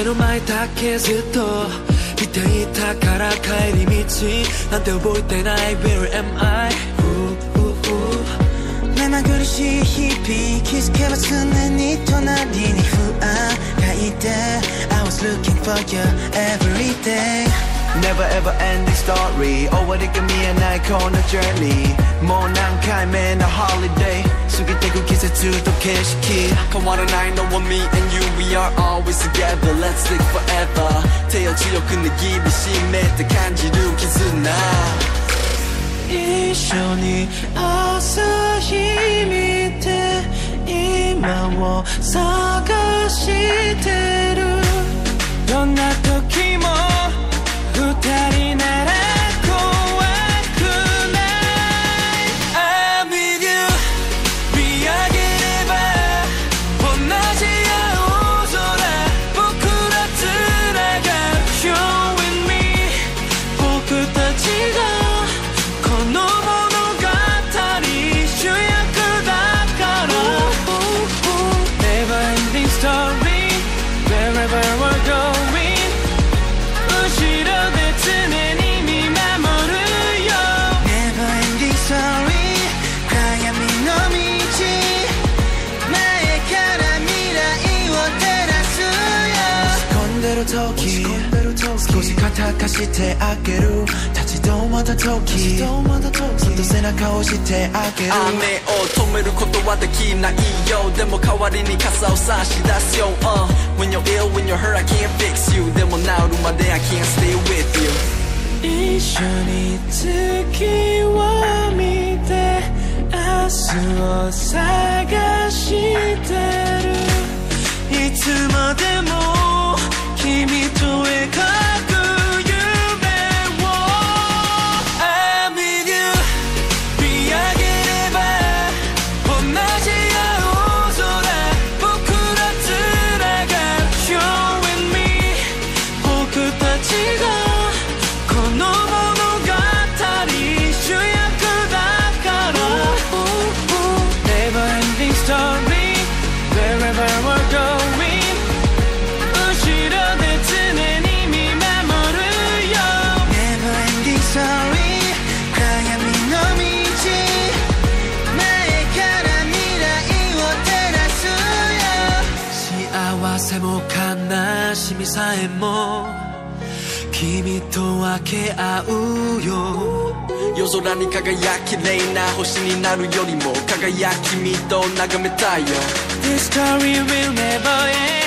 目の前だけずっと見ていたから帰り道なんて覚えてない Where am I? 目まぐるしい日々気づけば常に隣に不安がいて I was looking for you every day Never ever ending story 終わりが見えないこの journey もう何回目の holiday 過ぎてく季節と景色変わらないのは me and you We are always together. Let's live forever. 手を強く握りしめて感じる絆。一緒に朝日見て今を探してる。どんな時る時。少し肩貸してあげる。立ち止まった時。そっと背中を押してあげる。雨を止めることはできないよ。でも代わりに傘を差し出すよ、uh, When you're ill, when you're hurt, I can't fix you. でも治るまで I can't stay with you. 一緒に月を見て明日を探 story Wherever we're going 後ろで常に見守るよ Never ending story 暗闇の道前から未来を照らすよ幸せも悲しみさえも君と分け合うよ。夜空に輝き綺麗な星になるよりも輝き君と眺めたいよ。This story will never end.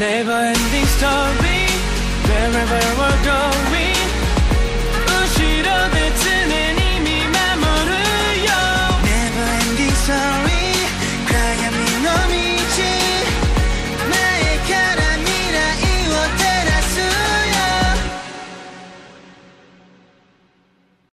never ending story wherever I go.